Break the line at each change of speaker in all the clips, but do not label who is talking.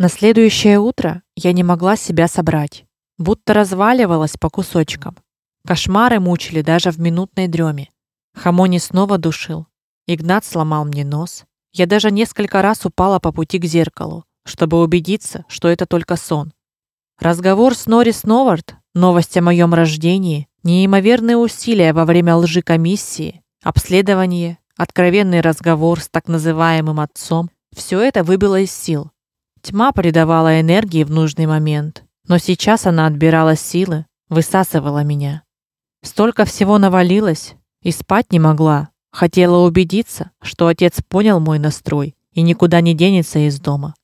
На следующее утро я не могла себя собрать, будто разваливалась по кусочкам. Кошмары мучили даже в минутной дреме. Хамони снова душил. Игнат сломал мне нос. Я даже несколько раз упала по пути к зеркалу, чтобы убедиться, что это только сон. Разговор с Норрис Новард, новость о моем рождении, неимоверные усилия во время лжи комиссии, обследование, откровенный разговор с так называемым отцом все это выбило из сил. Тьма придавала энергии в нужный момент, но сейчас она отбирала силы, высасывала меня. Столько всего навалилось, и спать не могла. Хотела убедиться, что отец понял мой настрой и никуда не денется из дома.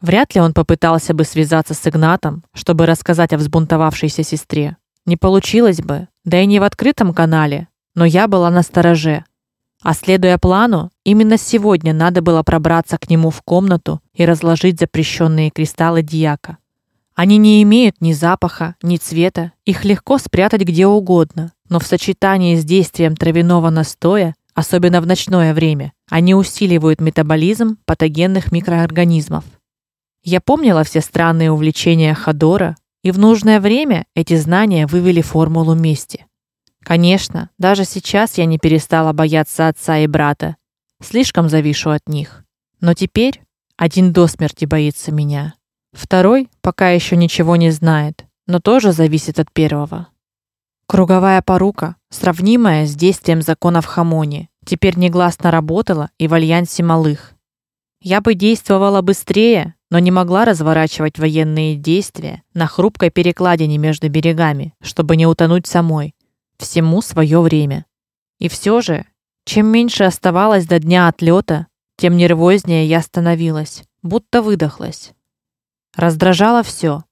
Вряд ли он попытался бы связаться с Игнатом, чтобы рассказать о взбунтовавшейся сестре. Не получилось бы, да и не в открытом канале, но я была на стороже. А следуя плану, именно сегодня надо было пробраться к нему в комнату и разложить запрещенные кристаллы дьяка. Они не имеют ни запаха, ни цвета, их легко спрятать где угодно, но в сочетании с действием травяного настоя, особенно в ночное время, они усиливают метаболизм патогенных микроорганизмов. Я помнила все странные увлечения Хадора, и в нужное время эти знания вывели формулу мести. Конечно, даже сейчас я не перестала бояться отца и брата. Слишком завишу от них. Но теперь один до смерти боится меня. Второй пока еще ничего не знает, но тоже зависит от первого. Круговая порука, сравнимая с действием законов Хамони, теперь негласно работала и в альянсе малых. Я бы действовала быстрее, но не могла разворачивать военные действия на хрупкой перекладине между берегами, чтобы не утонуть самой. Всему свое время. И все же, чем меньше оставалось до дня отлета, тем нервознее я становилась, будто выдохлась. Раздражало все.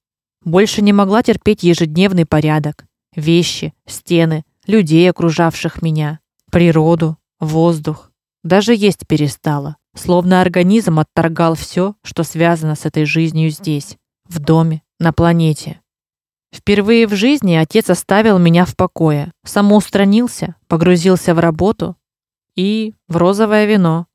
Больше не могла терпеть ежедневный порядок, вещи, стены, людей, окружавших меня, природу, воздух. Даже есть перестала, словно организм отторгал все, что связано с этой жизнью здесь, в доме, на планете. Впервые в жизни отец оставил меня в покое, самоустранился, погрузился в работу и в розовое вино.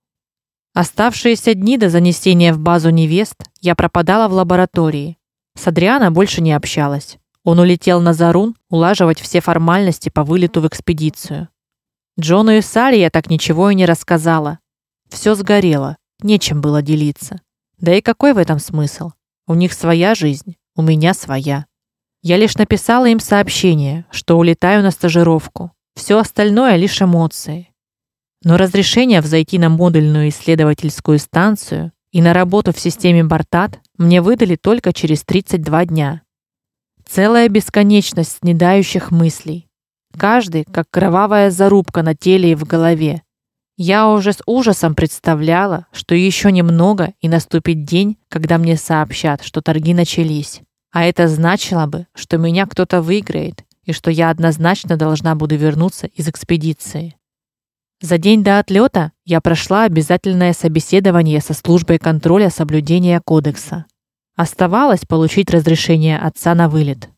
Оставшиеся дни до занесения в базу невест я пропадала в лаборатории. С Адриана больше не общалась. Он улетел на Зарун улаживать все формальности по вылету в экспедицию. Джону и Салли я так ничего и не рассказала. Все сгорело, нечем было делиться. Да и какой в этом смысл? У них своя жизнь, у меня своя. Я лишь написала им сообщение, что улетаю на стажировку. Все остальное лишь эмоции. Но разрешение взойти на модульную исследовательскую станцию и на работу в системе Бартат мне выдали только через 32 дня. Целая бесконечность снедающих мыслей. Каждый как кровавая зарубка на теле и в голове. Я уже с ужасом представляла, что еще немного и наступит день, когда мне сообщат, что торги начались. А это значило бы, что меня кто-то выиграет и что я однозначно должна буду вернуться из экспедиции. За день до отлета я прошла обязательное собеседование со службой контроля соблюдения кодекса. Оставалось получить разрешение отца на вылет.